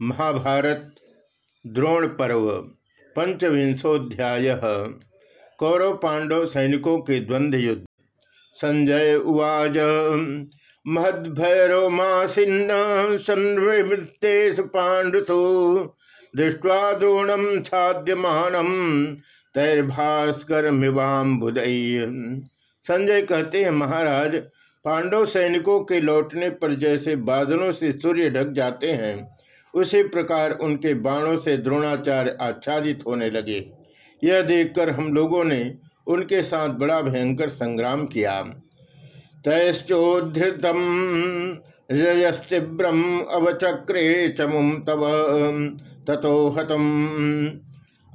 महाभारत, द्रोण पर्व पंचविंशोध्याय कौरव पांडव सैनिकों के द्वंद्व युद्ध। संजय उवाज महद्भैरवमासीन्न संवृत्तेषु पाण्डुषु दृष्ट्वा द्रोणम छाद्यमानम तैर्भास्कर संजय कहते हैं, महाराज, पांडव सैनिकों के लौटने पर जैसे बादलों से सूर्य ढक जाते हैं उसी प्रकार उनके बाणों से द्रोणाचार्य आच्छादित होने लगे। यह देखकर हम लोगों ने उनके साथ बड़ा भयंकर संग्राम किया। तैश्चोधृतम रजस्तीव्रम अवचक्रे चमुम तव तथो हतम।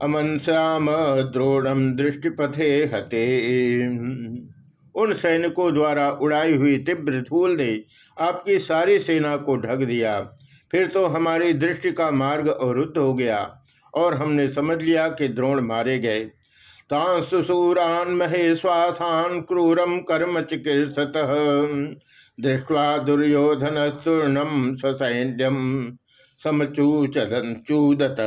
अमन श्याम द्रोणम दृष्टिपथे हते। उन सैनिकों द्वारा उड़ाई हुई तीव्र धूल ने आपकी सारी सेना को ढक दिया। फिर तो हमारी दृष्टि का मार्ग अवरुद्ध हो गया, और हमने समझ लिया कि द्रोण मारे गए। तांसुसूरान महेश्वासान क्रूरम कर्म चिकित्सत। दृष्टवा दुर्योधन तूर्णम स्वसैन्यम समचूचूदत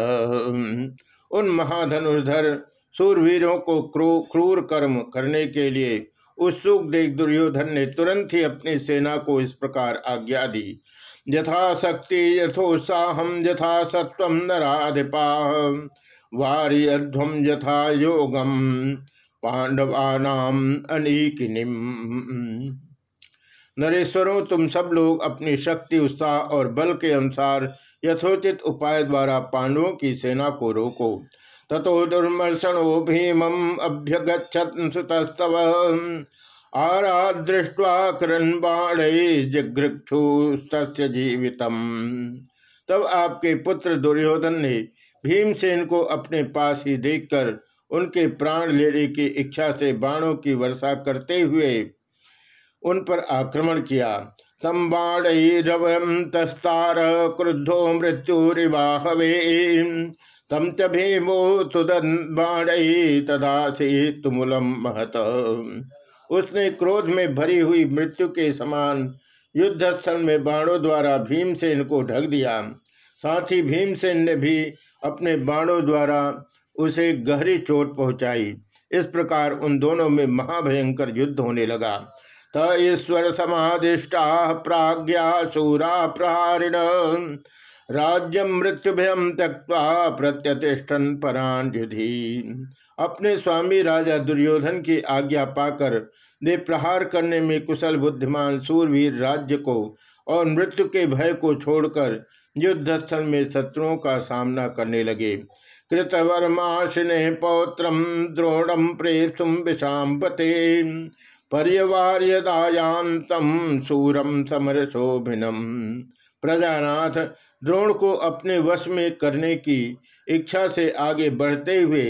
उन महाधनुर्धर सूरवीरों को क्रूर कर्म करने के लिए उत्सुक देख दुर्योधन ने तुरंत ही अपनी सेना को इस प्रकार आज्ञा दी। यथाशक्ति यथोत्साह यथा सत्व नाधिपा वार्यध्वम यथा योगम पांडवानाम अनीकिनिम। नरेश्वरों, तुम सब लोग अपनी शक्ति, उत्साह और बल के अनुसार यथोचित उपाय द्वारा पांडवों की सेना को रोको। तथो दुर्मर्शनो भीमम अभ्यगछत सुतस्तव। आरादृष्ट्वा करन जिघ्रक्षुस्त जीवितम। तब आपके पुत्र दुर्योधन ने भीमसेन को अपने पास ही देखकर उनके प्राण लेने की इच्छा से बाणों की वर्षा करते हुए उन पर आक्रमण किया। तम बाणरवम तस्तार क्रुद्धो मृत्युरिवाहवे। तम च भीमो तुदन बाण तदा से तुमुलम महत। उसने क्रोध में भरी हुई मृत्यु के समान युद्ध स्थल में बाणों द्वारा भीमसेन को ढक दिया। साथ ही भीमसेन ने भी अपने बाणों द्वारा उसे गहरी चोट पहुंचाई। इस प्रकार उन दोनों में महाभयंकर युद्ध होने लगा। त ईश्वर समादिष्टा प्राज्ञा सूरा प्रहारिण। राज्य मृत्युभयम त्यक्ता प्रत्यतिष्ठन परान युधि। अपने स्वामी राजा दुर्योधन की आज्ञा पाकर वे प्रहार करने में कुशल, बुद्धिमान सूरवीर राज्य को और मृत्यु के भय को छोड़कर युद्ध स्थल में शत्रुओं का सामना करने लगे। कृतवर्माशिने पौत्रम द्रोणम प्रेतुम विषापते पर्यवार्यदायांतम सूरम समर शोभिनम प्रजानाथ, द्रोण को अपने वश में करने की इच्छा से आगे बढ़ते हुए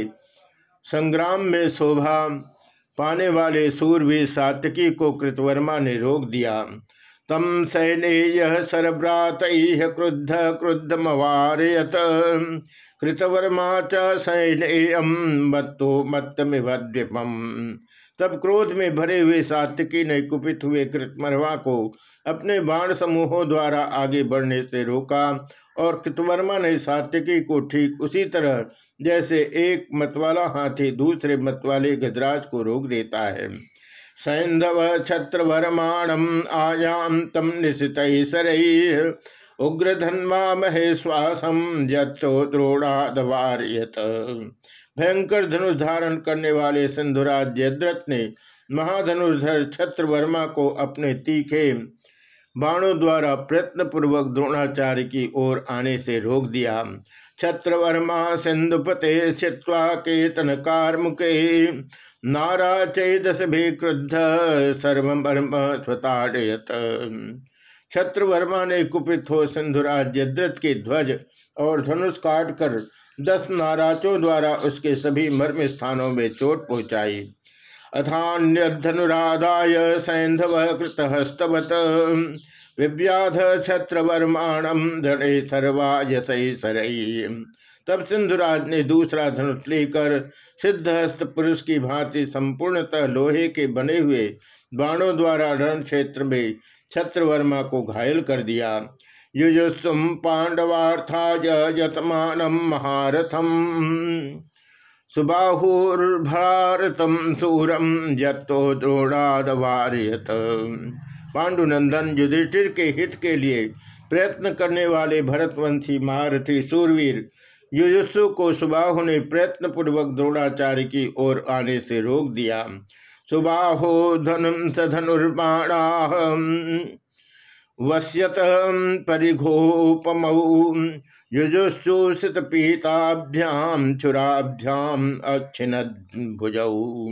संग्राम में शोभा पाने वाले सूरवीर सातकी को कृतवर्मा ने रोक दिया। तम सैन्य सरभ्रात क्रुद्ध क्रुद्ध मवारयत कृतवर्मा च सैन्यम मत्तो मत्तमिभद्विपम तब क्रोध में भरे हुए सात्विकी ने कुपित हुए कृतमरवा को अपने बाण समूहों द्वारा आगे बढ़ने से रोका और कृतवर्मा ने सात्विकी को ठीक उसी तरह, जैसे एक मतवाला हाथी दूसरे मतवाले गजराज को रोक देता है। सैंधव छत्रवरमाणम आयाम तम निशित उग्र धन्वा महेश्वासम यथो द्रोणादवार्यत। भयंकर धनुष धारण करने वाले सिंधुराज जयद्रथ ने महाधनुर्धर छत्रवर्मा को अपने तीखे बाणों द्वारा प्रयत्न पूर्वक द्रोणाचार्य की ओर आने से रोक दिया। छत्रवर्मा सिंधुपते छिवा केतन कार्मुके। नारा चेदस भी क्रुद्ध सर्वमर्म स्वताड़यत। छत्रवर्मा ने कुपित हो सिंधुराज जद्रथ के ध्वज और धनुष काट कर दस नाराजों द्वारा उसके सभी मर्म स्थानों में चोट पहुंचाई। अथान्यधनुराधाय सैंधव कृत हस्तवत विव्याध छत्रवर्माणम धड़े सर्वा यसई सरई तब सिंधुराज ने दूसरा धनुष लेकर सिद्धहस्त पुरुष की भांति संपूर्णतः लोहे के बने हुए बाणों द्वारा रण क्षेत्र में छत्रवर्मा को घायल कर दिया। युजुस्सुम पांडवार्थाय यतमान महारथम। सुबाहुर्भारतम सूरम यत्तो द्रोणादवार्यत। पांडुनंदन युधिष्ठिर के हित के लिए प्रयत्न करने वाले भरतवंशी महारथी सूरवीर युजुस्सु को सुबाहु ने प्रयत्न पूर्वक द्रोणाचार्य की ओर आने से रोक दिया। सुबाहो धनुम सधनुर्बाणा वश्यत परिघोपम युजुस्सुषित पीताभ्याम चुराभ्याम अच्छिन भुजऊ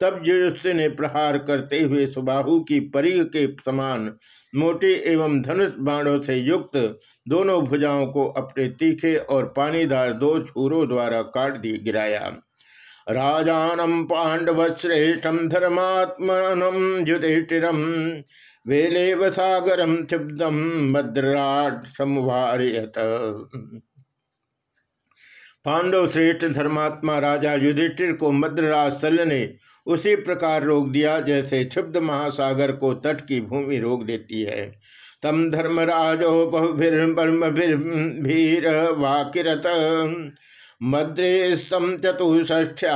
तब युयुष्य ने प्रहार करते हुए सुबाहु की परिग के समान मोटे एवं धनुष बाणों से युक्त दोनों भुजाओं को अपने तीखे और पानीदार दो छूरों द्वारा काट दी गिराया। राजानम पांडव श्रेष्ठम धर्मात्मनम युधिष्ठिरम। वेलेव सागरम क्षुब्धम मद्राट समुभारियत। पांडव श्रेष्ठ धर्मात्मा राजा युधिष्ठिर को मद्रराज सल ने उसी प्रकार रोक दिया जैसे क्षुब्ध महासागर को तट की भूमि रोक देती है। तम धर्मराजो बहुभिर्भीर वाकिरत मद्रे स्तम चतुष्ठ्या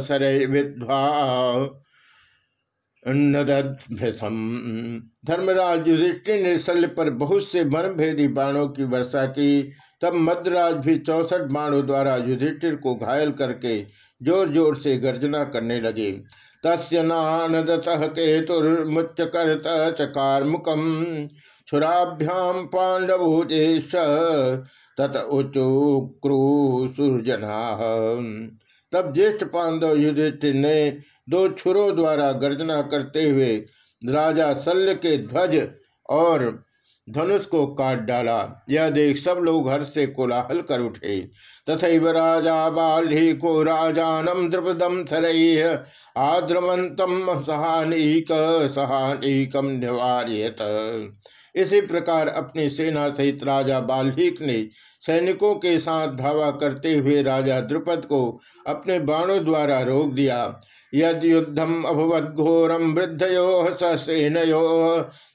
सर विद्वा धर्मराज युधिष्ठिर ने शल्य पर बहुत से मर्म भेदी बाणों की वर्षा की। तब मद्राज भी चौसठ बाणों द्वारा युधिष्ठिर को घायल करके ज़ोर ज़ोर से गर्जना करने लगे। तस्य नानदत केतुर्मुच्चकर्त चकार मुकम छुराभ्याम पांडवोजेश तत उचु क्रूसुर्जना तब ज्येष्ठ पांडव युधिष्ठिर ने दो छुरों द्वारा गर्जना करते हुए राजा शल्य के ध्वज और धनुष को काट डाला। यह देख सब लोग हर्ष से कोलाहल कर उठे। तथा राजा बाल्ही को राजानम द्रपदम थरय आद्रमंतम सहानीक सहानीकम निवार्यत। इसी प्रकार अपनी सेना सहित राजा बाल्हिक ने सैनिकों के साथ धावा करते हुए राजा द्रुपद को अपने बाणों द्वारा रोक दिया। यद युद्धम अभवद्घोरम वृद्धयो ससेनयो,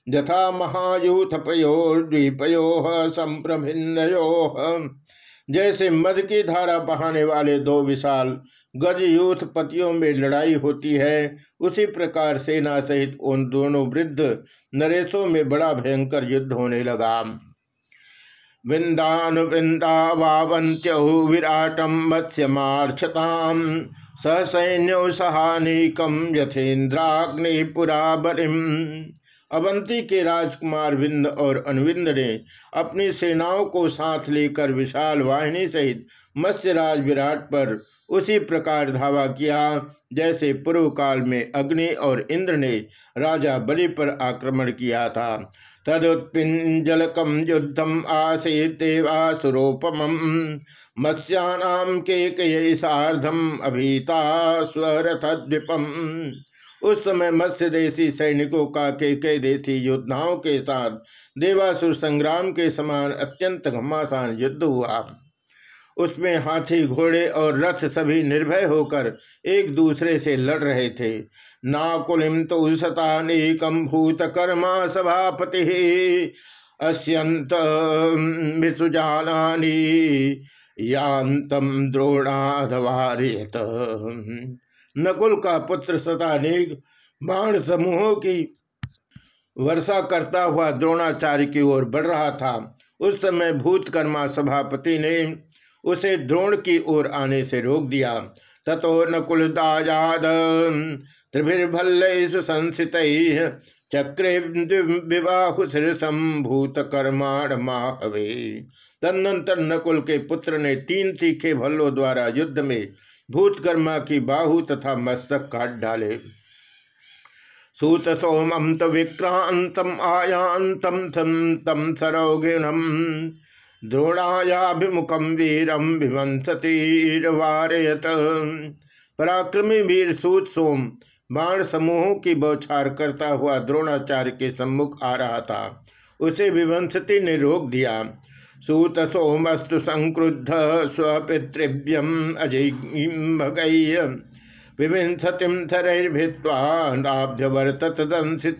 यथा महायूथपयो द्वीपयो, संप्रभिन्नयो। जैसे मध की धारा बहाने वाले दो विशाल गज यूथ पतियों में लड़ाई होती है। उसी प्रकार सेना सहित उन दोनों वृद्ध नरेशों में बड़ा भयंकर युद्ध होने लगा। विंदानुविंदा वावंत्यौ विराटम मत्स्यमार्छताम ससैन्य सहानिकम यथेन्द्राग्निपुरा बलिम अवंती के राजकुमार विंद और अनुविंद ने अपनी सेनाओं को साथ लेकर विशाल वाहिनी सहित मत्स्यराज विराट पर उसी प्रकार धावा किया, जैसे पूर्व काल में अग्नि और इंद्र ने राजा बलि पर आक्रमण किया था। तदुत्पिंजलकम युद्धम आसे देवासुरोपम मत्स्यानाम के साधम अभीता स्वरथ द्वीपम उस समय मत्स्य देशी सैनिकों का के कई देशी योद्धाओं के साथ देवासुर संग्राम के समान अत्यंत घमासान युद्ध हुआ। उसमें हाथी, घोड़े और रथ सभी निर्भय होकर एक दूसरे से लड़ रहे थे। नाकुलिम तो सतानेकम भूत कर्मा सभापति। अत्यंत विसुजानी यांतम द्रोणाधवारियत। नकुल का पुत्र सतानेक बाण समूहों की वर्षा करता हुआ द्रोणाचार्य की ओर बढ़ रहा था। उस समय भूतकर्मा सभापति ने उसे द्रोण की ओर आने से रोक दिया। ततो नकुल त्रिभिर्भल्ल संसित चक्रे विवाहुसम्भूत कर्माण माहवे। तदनंतर नकुल के पुत्र ने तीन तीखे भल्लों द्वारा युद्ध में भूतकर्मा की बाहु तथा मस्तक काट डाले। सूत सोमम तो विक्रांतम आयांतम तम सरोगिणम। द्रोणायाभिमुखम वीरम विवंसतीरवारयत पराक्रमी वीर सूत सोम, बाण समूहों की बौछार करता हुआ द्रोणाचार्य के सम्मुख आ रहा था। उसे विवंसती ने रोक दिया। सूत सोमस्तु संक्रुद्ध स्वपितृभ्यम अजय विविंसतिम थरैर्भित्वा नाभ्यवर्तत दंसित।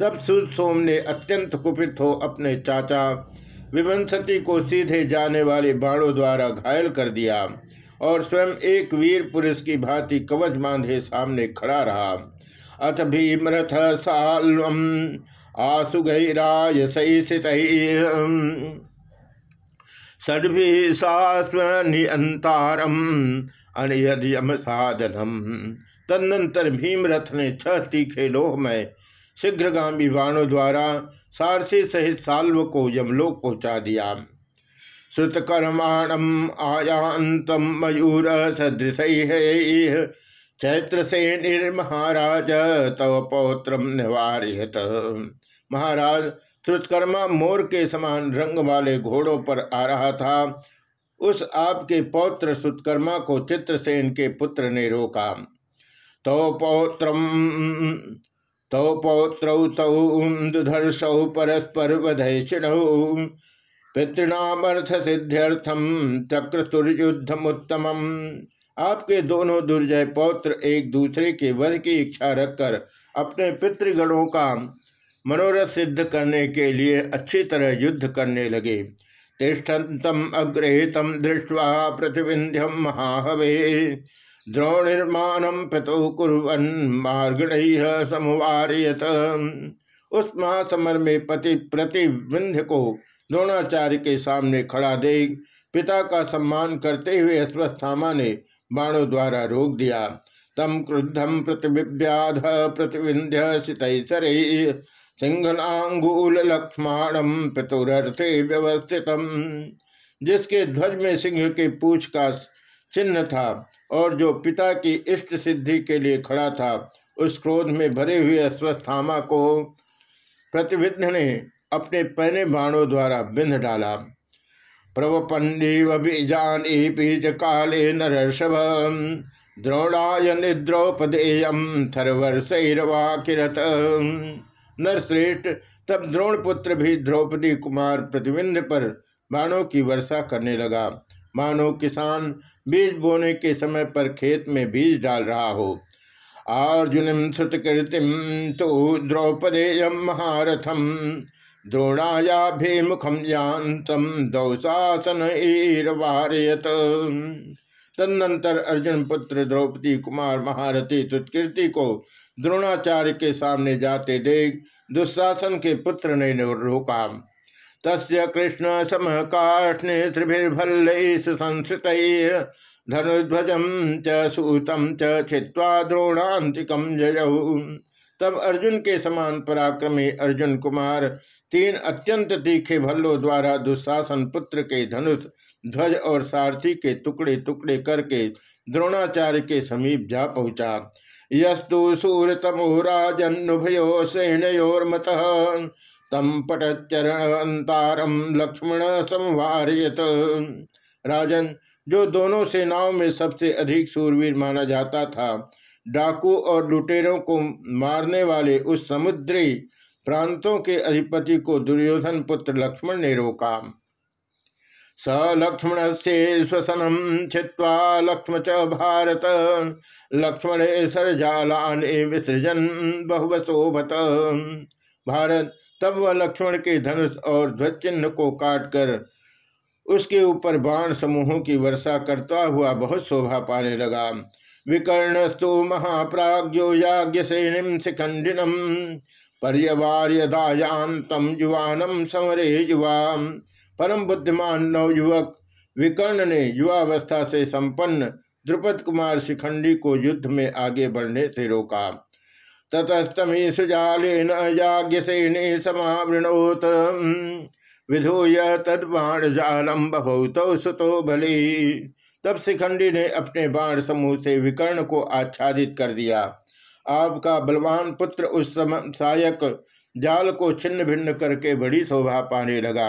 तब सुद सोम ने अत्यंत कुपित हो अपने चाचा विवंसती को सीधे जाने वाले बाणों द्वारा घायल कर दिया और स्वयं एक वीर पुरुष की भांति कवच बांधे सामने खड़ा रहा। अथ भीमरथ साल्वम आसुगैराय सहित षड्भिशास्वनियंतारम अनियम साधनम। तदनंतर भीमरथ ने छह तीखे लोह में शीघ्र शीघ्रगामी बाणों द्वारा सारसी सहित साल्व को यमलोक पहुँचा दिया। श्रुतकर्माणम आयांतम मयूर सदृश चैत्र से निर्महाराज तव पौत्र निवारित महाराज, श्रुतकर्मा मोर के समान रंग वाले घोड़ों पर आ रहा था। उस आपके पौत्र श्रुतकर्मा को चित्रसेन के पुत्र ने रोका। तो पौत्र तौ पौत्रौ तौ दुधर्षौ परस्पर वधैषिणौ पितृणामर्थ सिद्ध्यर्थम चक्रतुर्युद्धमुत्तम आपके दोनों दुर्जय पौत्र एक दूसरे के वध की इच्छा रखकर अपने पितृगणों का मनोरथ सिद्ध करने के लिए अच्छी तरह युद्ध करने लगे। तिष्ठतम अग्रहितम दृष्टवा प्रतिविंध्यम महाहवे। द्रोणिर्माणम पितो कुरन मार्गण समुवारियत। उस महासमर में पति प्रतिविंध्य को द्रोणाचार्य के सामने खड़ा देख पिता का सम्मान करते हुए अश्वस्थामा ने बाणों द्वारा रोक दिया। तम क्रुद्धम प्रतिव्याध प्रतिविंध्य सितैसर सिंहनांगूल लक्ष्मणम पितुरर्थे व्यवस्थित। जिसके ध्वज में सिंह के पूछ का चिन्ह था और जो पिता की इष्ट सिद्धि के लिए खड़ा था, उस क्रोध में भरे हुए अश्वस्थामा को प्रतिविध्न ने अपने पहने बाणों द्वारा बिंध डाला। प्रवपंडीव बीजान बीज काले नरषभ द्रोणाय निद्रौपदेयम थरवर्षरवाकिरत। नरश्रेष्ठ, तब द्रोणपुत्र भी द्रौपदी कुमार प्रतिबिंध पर बाणों की वर्षा करने लगा। मानो किसान बीज बोने के समय पर खेत में बीज डाल रहा हो। अर्जुन श्रुतकीर्तिम तो द्रौपदेय महारथम, द्रोणायाभिमुखम यान्तम दौशासन तदनंतर अर्जुन पुत्र द्रौपदी कुमार महारथी तुत्कीर्ति को द्रोणाचार्य के सामने जाते देख दुशासन के पुत्र ने रोका। तस्य कृष्ण समकाष्णे त्रिभिर्भल्ल संस्कृत धनुध्वज च सूतम च द्रोणांतिकम तब अर्जुन के समान पराक्रमी अर्जुन कुमार, तीन अत्यंत तीखे भल्लों द्वारा दुशासन पुत्र के धनुष, ध्वज और सारथी के टुकड़े टुकड़े करके द्रोणाचार्य के समीप जा पहुँचा। यस्तु सूरतमो राजन्नुभयो सेनयोर्मत तम पटचरणतारम लक्ष्मण संवारियत। राजन, जो दोनों सेनाओं में सबसे अधिक सूरवीर माना जाता था, डाकू और लुटेरों को मारने वाले उस समुद्री प्रांतों के अधिपति को दुर्योधन पुत्र लक्ष्मण ने रोका। स लक्ष्मण से स्वसनम छिवा लक्ष्म च भारत। लक्ष्मण सरजालाने विसृजन बहुवशोभत। भारत तब वह लक्ष्मण के धनुष और ध्वज चिन्ह को काटकर उसके ऊपर बाण समूहों की वर्षा करता हुआ बहुत शोभा पाने लगा। विकर्णस्तु महाप्राज्यो याज्ञ सेनिम शिखंडिनम पर्यवार्यदायांतम युवानम समरे युवा। परम बुद्धिमान नवयुवक विकर्ण ने युवावस्था से संपन्न द्रुपद कुमार शिखंडी को युद्ध में आगे बढ़ने से रोका। ततस्तमी सुजालेन याज्ञ सेने समावृणोत विधूय जालम सुतो भले तब शिखंडी ने अपने बाण समूह से विकर्ण को आच्छादित कर दिया। आपका बलवान पुत्र उस समय सायक जाल को छिन्न भिन्न करके बड़ी शोभा पाने लगा।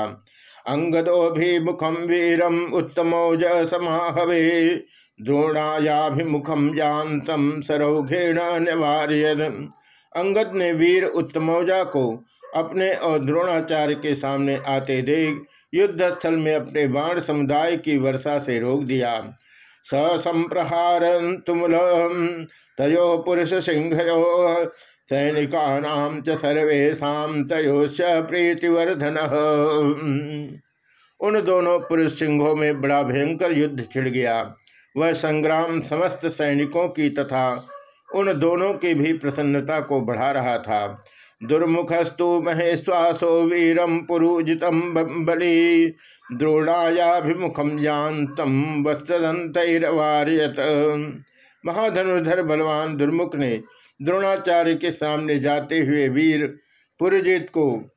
अंगदोभिमुखम वीरम उत्तमौज समाहवे द्रोणायाभिमुखम जानतम सरौघेण निवार्य अंगद ने वीर उत्तमौजा को अपने और द्रोणाचार्य के सामने आते देख युद्ध स्थल में अपने बाण समुदाय की वर्षा से रोक दिया। स संप्रहार तुमल तयो पुरुष सिंह सैनिका च सर्वेशा तयोश प्रीतिवर्धन। उन दोनों पुरुष सिंहों में बड़ा भयंकर युद्ध छिड़ गया। वह संग्राम समस्त सैनिकों की तथा उन दोनों की भी प्रसन्नता को बढ़ा रहा था। दुर्मुखस्तु महेश्वासो वीरम पुरुजित बलि द्रोणायाभिमुखम जानतम वत्सदंतरवार्यत महाधनुर्धर बलवान दुर्मुख ने द्रोणाचार्य के सामने जाते हुए वीर पुरजित को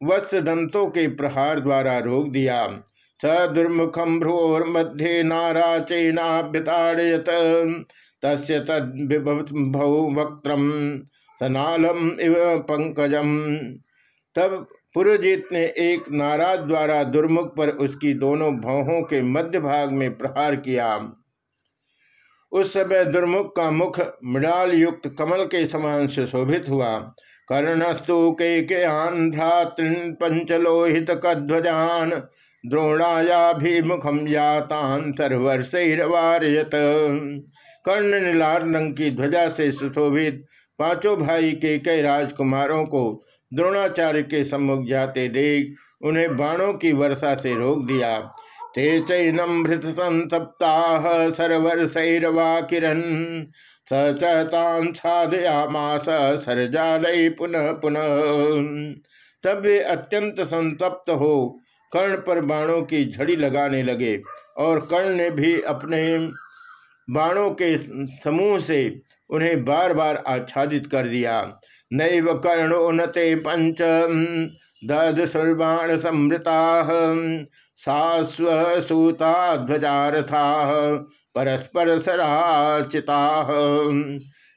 वत्सदंतों के प्रहार द्वारा रोक दिया। स दुर्मुखम भ्रुवोर्मध्ये नाराचेनाभ्यताड़यत तस् तद्भवक्त्रम सनालम इव पंकजम तब पुरोजित ने एक नाराज़ द्वारा दुर्मुख पर उसकी दोनों भौहों के मध्य भाग में प्रहार किया। उस समय दुर्मुख का मुख मृणाल युक्त कमल के समान से शोभित हुआ। कर्णस्तु के के आंध्रातृन पंचलोहित कध्वजान द्रोणायाभिमुखम यातान सर्वर्षवार्यत कर्ण नीलार रंग की ध्वजा से सुशोभित पाँचों भाई के कई राजकुमारों को द्रोणाचार्य के सम्मुख जाते देख उन्हें बाणों की वर्षा से रोक दिया। ते चैनम भृत संसप्ताह सरवर सैरवा किरण सचतान साधयामास सरजालय पुनः पुनः। तब वे अत्यंत संतप्त हो, कर्ण पर बाणों की झड़ी लगाने लगे और कर्ण ने भी अपने बाणों के समूह से उन्हें बार बार आच्छादित कर दिया। नैव कर्णो नते पंच दध सर्वाण समृता सास्वसूता ध्वजारथा परस्पर सराचिता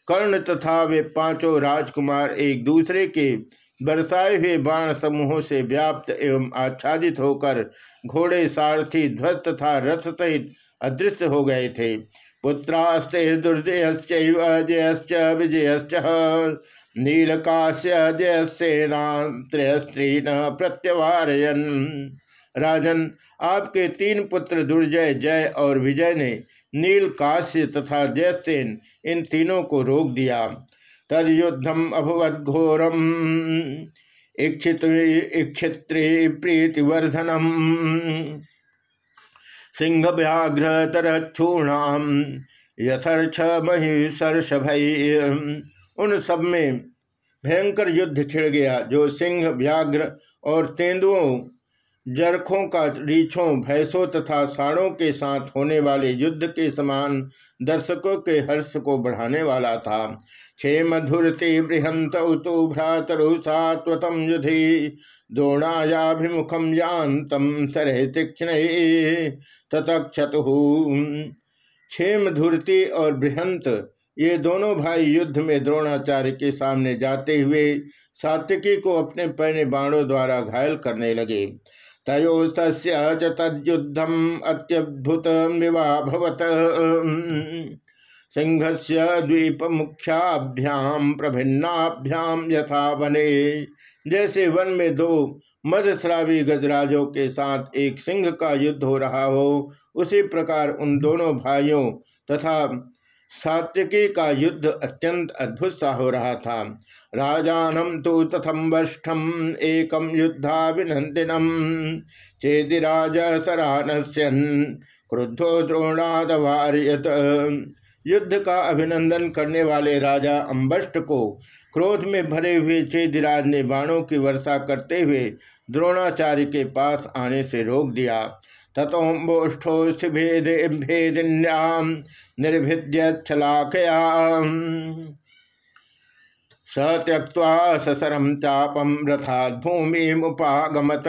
कर्ण तथा वे पाँचों राजकुमार एक दूसरे के बरसाए हुए बाण समूहों से व्याप्त एवं आच्छादित होकर घोड़े सारथी, ध्वज तथा रथ सहित अदृश्य हो गए थे। पुत्रास्ते दुर्जयश्च जयश्च विजयश्च। नीलकाश्य जयसेना, त्रयस्त्रीन प्रत्यवारयन। राजन, आपके तीन पुत्र दुर्जय, जय और विजय ने नील काश्य तथा जयसेन इन तीनों को रोक दिया। तद युद्धम अभवत घोरम, इक्षित इक्षित्री प्रीतिवर्धनम। सिंह व्याघ्र तरक्षूणाम यथर्थ भई उन सब में भयंकर युद्ध छिड़ गया, जो सिंह व्याघ्र और तेंदुओं जरखों का रीछों, भैंसों तथा साड़ों के साथ होने वाले युद्ध के समान दर्शकों के हर्ष को बढ़ाने वाला था। क्षेम धुरति बृहंत उतु भ्रातरु सात्वतम युधि द्रोणायाभिमुखम यान्तम सरह तीक्षण, ततक्षतु क्षेम धुरति और बृहंत, ये दोनों भाई युद्ध में द्रोणाचार्य के सामने जाते हुए सात्विकी को अपने पहने बाणों द्वारा घायल करने लगे। तयोस्तस्य तद्युद्धम अत्यद्भुत विवाभवत सिंह से द्वीप मुख्याभ्याम प्रभिन्नाभ्याम यथा बने जैसे वन में दो मदस्रावी गजराजों के साथ एक सिंह का युद्ध हो रहा हो, उसी प्रकार उन दोनों भाइयों तथा सात्विकी का युद्ध अत्यंत अद्भुत सा हो रहा था। राजानम तो तथम वष्ठम एकम युद्धाभिनंदिनम चेदिराज सरानस्यन क्रुद्धो द्रोणादवार्यत। युद्ध का अभिनंदन करने वाले राजा अम्बष्ट को क्रोध में भरे हुए चेदिराज ने बाणों की वर्षा करते हुए द्रोणाचार्य के पास आने से रोक दिया। तथोम्बोष्ठो भेद भेदिन्याम निर्भिद्य छलाकया स त्यक्वा ससरम चापम रथात भूमि मुपागमत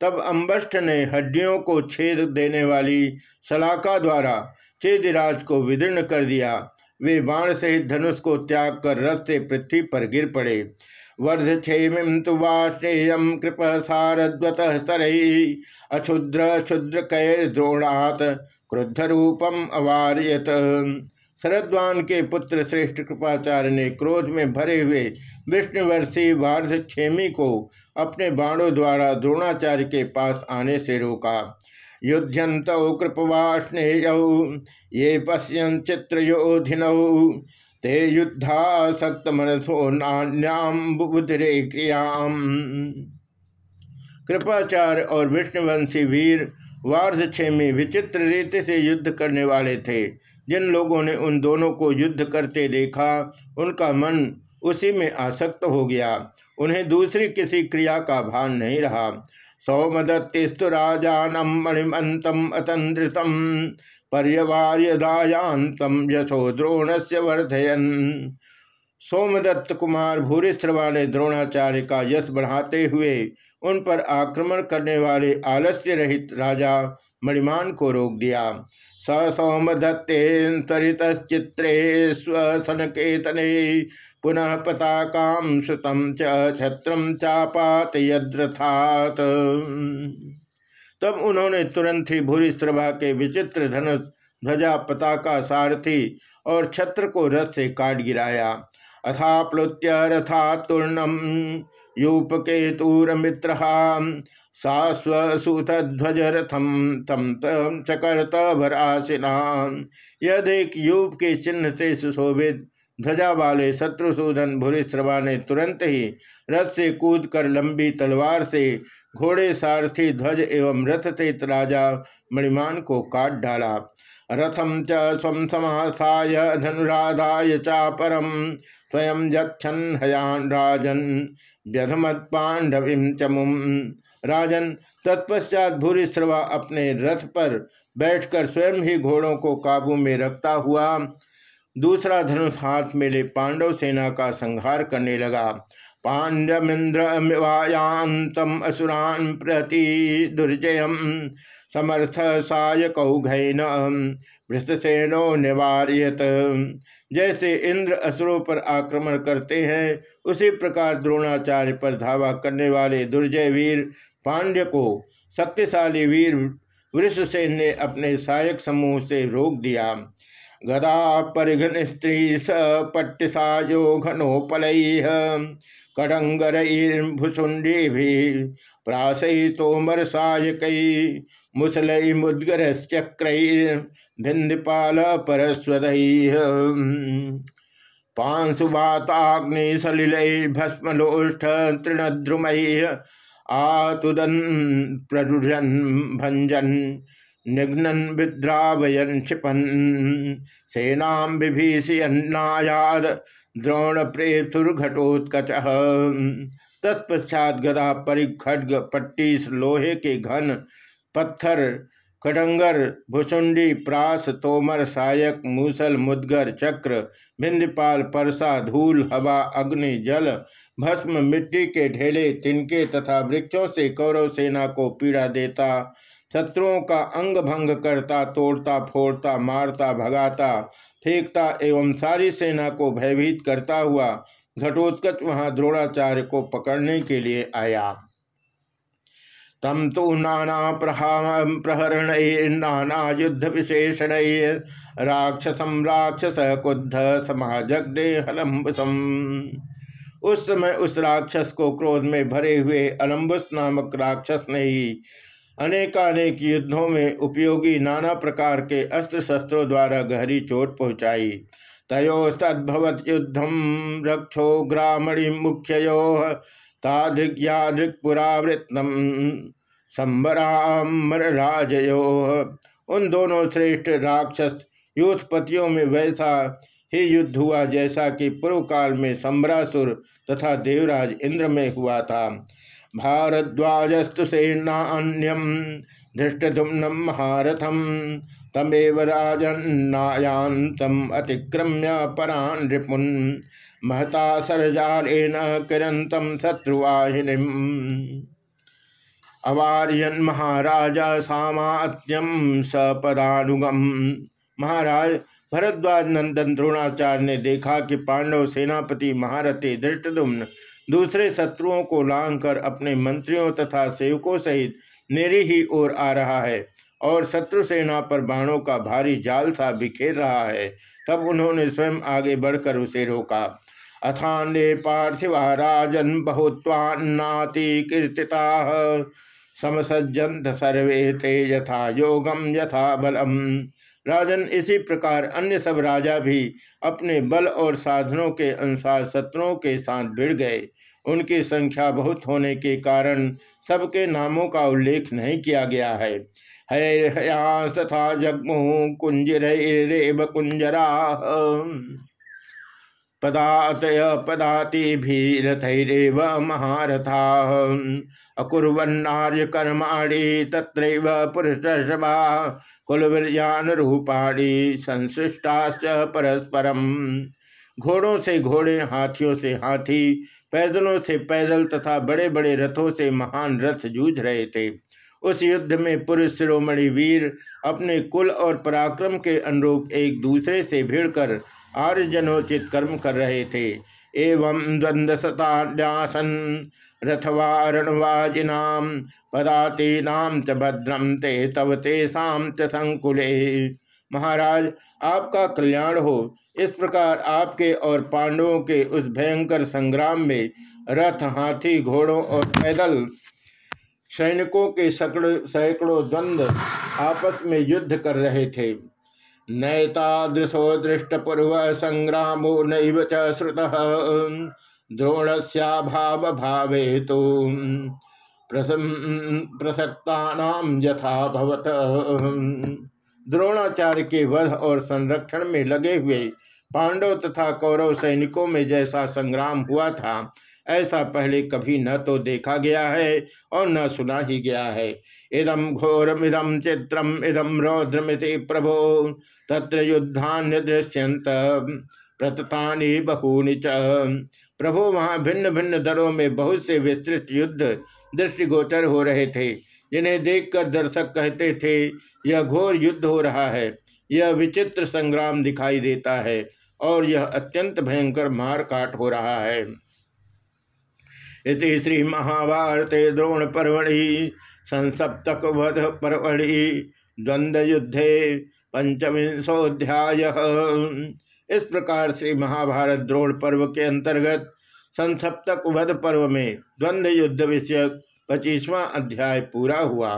तब अम्बष्ट ने हड्डियों को छेद देने वाली सलाका द्वारा चेदिराज को विदीर्ण कर दिया। वे बाण सहित धनुष को त्याग कर रथ से पृथ्वी पर गिर पड़े। वर्ध क्षेम तो वाष्णेयम कृप सारद्वत स्तर। अक्षुद्र क्षुद्र कैर द्रोणात क्रुद्ध रूपम अवार्यत। शरद्वान के पुत्र श्रेष्ठ कृपाचार्य ने क्रोध में भरे हुए विष्णुवर्षी वार्धक्षेमी को अपने बाणों द्वारा द्रोणाचार्य के पास आने से रोका। युध्यंत कृपवाष्णेय ये पश्यन चित्रयोधिनौ। ते युद्धासक्त मनसो नान्याम बुधिरे क्रियाम। कृपाचार्य और विष्णुवंशी वीर वार्धक्षेमी विचित्र रीति से युद्ध करने वाले थे। जिन लोगों ने उन दोनों को युद्ध करते देखा, उनका मन उसी में आसक्त हो गया। उन्हें दूसरी किसी क्रिया का भान नहीं रहा। सौमदत्तिस्तु राजानम मणिमंतम पर्यवार्यदायांतम यशो द्रोण से वर्धयन। सोमदत्त कुमार भूरिश्रवा ने द्रोणाचार्य का यश बढ़ाते हुए उन पर आक्रमण करने वाले आलस्य रहित राजा मणिमान को रोक दिया। स सौमदत्ते त्वरित चित्रे स्वसन केतने पुनः पताकाम सुतम छत्रम चापात यद्रथात। तब उन्होंने तुरंत ही भूरी भूरिश्रभा के विचित्र धनुष, ध्वजा, पताका, सारथी और छत्र को रथ से काट गिराया। अथाप्लुत्य रथातुर्णम यूपकेतुरमित्र सास्वसूतध्वज रथम तम तम चकर्त भरासिना यह देख यूप के चिन्ह से सुशोभित ध्वजा वाले शत्रुसूदन भूरिश्रवा ने तुरंत ही रथ से कूद कर लंबी तलवार से घोड़े सारथी ध्वज एवं रथ से राजा मणिमान को काट डाला। रथम च स्व समासाय धनुराधाय चापरम स्वयं जक्षन हयान राजन व्यधमत पांडवीं चमुम राजन तत्पश्चात भूरिश्रवा अपने रथ पर बैठकर स्वयं ही घोड़ों को काबू में रखता हुआ दूसरा धनुष हाथ में ले पांडव सेना का संहार करने लगा। पांडमिंद्रवायांतम असुरान प्रति दुर्जयम समर्थ सायकौघन वृषसेनो निवार्यत। जैसे इंद्र असुरों पर आक्रमण करते हैं, उसी प्रकार द्रोणाचार्य पर धावा करने वाले दुर्जय वीर पांड्य को शक्तिशाली वीर वृषसेन ने अपने सहायक समूह से रोक दिया। गदा परिघन स्त्री स पट्टिसायो घनोपल कडंगर भुसुंडी भी प्रासई तोमर सायक मुसलई मुद्गर चक्र भिंदपाल परस्वद पांशुवाताग्नि सलिल भस्मलोष्ठ तृणद्रुम आतुदन प्ररुजन भंजन निघ्नन विद्रावयन क्षिपन। सेना विभीषयन्नायाद द्रोण प्रेतुर्घटोत्कच तत्पश्चात गदा परिखड्ग पट्टीस लोहे के घन, पत्थर कटंगर भुसुंडी, प्रास, तोमर, सायक, मूसल, मुदगर, चक्र, भिंदपाल, परसा, धूल, हवा, अग्नि, जल भस्म मिट्टी के ढेले तिनके तथा वृक्षों से कौरव सेना को पीड़ा देता, शत्रुओं का अंग भंग करता, तोड़ता, फोड़ता, मारता, भगाता, फेंकता एवं सारी सेना को भयभीत करता हुआ घटोत्कच वहाँ द्रोणाचार्य को पकड़ने के लिए आया। तम तो नाना प्रहरण नाना युद्ध विशेषण राक्षसम राक्षस कुद्ध समाजग्दे हलम्बुसम। उस समय उस राक्षस को क्रोध में भरे हुए अलम्बुस नामक राक्षस ने ही अनेकानेक युद्धों में उपयोगी नाना प्रकार के अस्त्र शस्त्रों द्वारा गहरी चोट पहुँचाई। तयो सद्भवत युद्धम रक्षो ग्रामणी मुख्यो तादृग्यादृक्पुरावृतम संबरामर राजयो। उन दोनों श्रेष्ठ राक्षस युद्धपतियों में वैसा ही युद्ध हुआ जैसा कि पूर्व काल में सम्रासुर तथा देवराज इंद्र में हुआ था। भारद्वाजस्तु सेनान्यम धृष्टधुम्नम महारथम तमेव राजन्नायांतम अतिक्रम्य परान रिपुन। महता सरजालेन किरंतम शत्रुवाहिनी अवार्यन महाराजा सामात्यम सपदानुगम महाराज भरद्वाज नंदन, द्रोणाचार्य ने देखा कि पांडव सेनापति महारथी धृष्टदुम्न दूसरे शत्रुओं को लांग कर अपने मंत्रियों तथा सेवकों सहित मेरी ही ओर आ रहा है और शत्रु सेना पर बाणों का भारी जाल सा बिखेर रहा है। तब उन्होंने स्वयं आगे बढ़कर उसे रोका। अथान्य पार्थिवा राजन बहुत्वान्नाति कीर्तिता। समसज्जंत सर्वे थे यथा योगम यथा बलम। राजन इसी प्रकार अन्य सब राजा भी अपने बल और साधनों के अनुसार शत्रुओं के साथ भिड़ गए। उनकी संख्या बहुत होने के कारण सबके नामों का उल्लेख नहीं किया गया है। हया तथा जगमुह कुंजरेव कुंजरा। पदातय पदाति भीरथरव महारथा। अकुर्वन्नार्य कर्माणी तत्रैव पुरुषभा कुलवीर्यान रूपाणी संसृष्टाश्च परस्परम। घोड़ों से घोड़े, हाथियों से हाथी, पैदलों से पैदल तथा बड़े बड़े रथों से महान रथ जूझ रहे थे। उस युद्ध में पुरुष शिरोमणि वीर अपने कुल और पराक्रम के अनुरूप एक दूसरे से भिड़कर आर्यजनोचित कर्म कर रहे थे। एवं द्वंद्व सतासन रथवारणवाजिनाम पदातीनाम च भद्रम ते, तव तेषा च संकुले। महाराज, आपका कल्याण हो। इस प्रकार आपके और पांडवों के उस भयंकर संग्राम में रथ, हाथी, घोड़ों और पैदल सैनिकों के सैकड़ों द्वंद्व आपस में युद्ध कर रहे थे। नैतादृशो दृष्टपूर्व संग्रामो नैव च श्रुत। द्रोणस्याभाव भावे तो प्रसक्ता यथा भवत। द्रोणाचार्य के वध और संरक्षण में लगे हुए पांडव तथा कौरव सैनिकों में जैसा संग्राम हुआ था ऐसा पहले कभी न तो देखा गया है और न सुना ही गया है। इदम घोरम इदम चित्रम इदम रौद्रमिति प्रभो, तत्र युद्धान्य दृश्यंत प्रततानी बहूनि च। प्रभु, वहाँ भिन्न भिन्न दलों में बहुत से विस्तृत युद्ध दृष्टिगोचर हो रहे थे, जिन्हें देखकर दर्शक कहते थे, यह घोर युद्ध हो रहा है, यह विचित्र संग्राम दिखाई देता है और यह अत्यंत भयंकर मार काट हो रहा है। इति श्री महाभारते द्रोण पर्वणि संसप्तक वध पर्वणि द्वंद्व युद्धे पंचविंशोध्याय इस प्रकार श्री महाभारत द्रोण पर्व के अंतर्गत संसप्तक वध पर्व में द्वंद्व युद्ध विषयक पच्चीसवां अध्याय पूरा हुआ।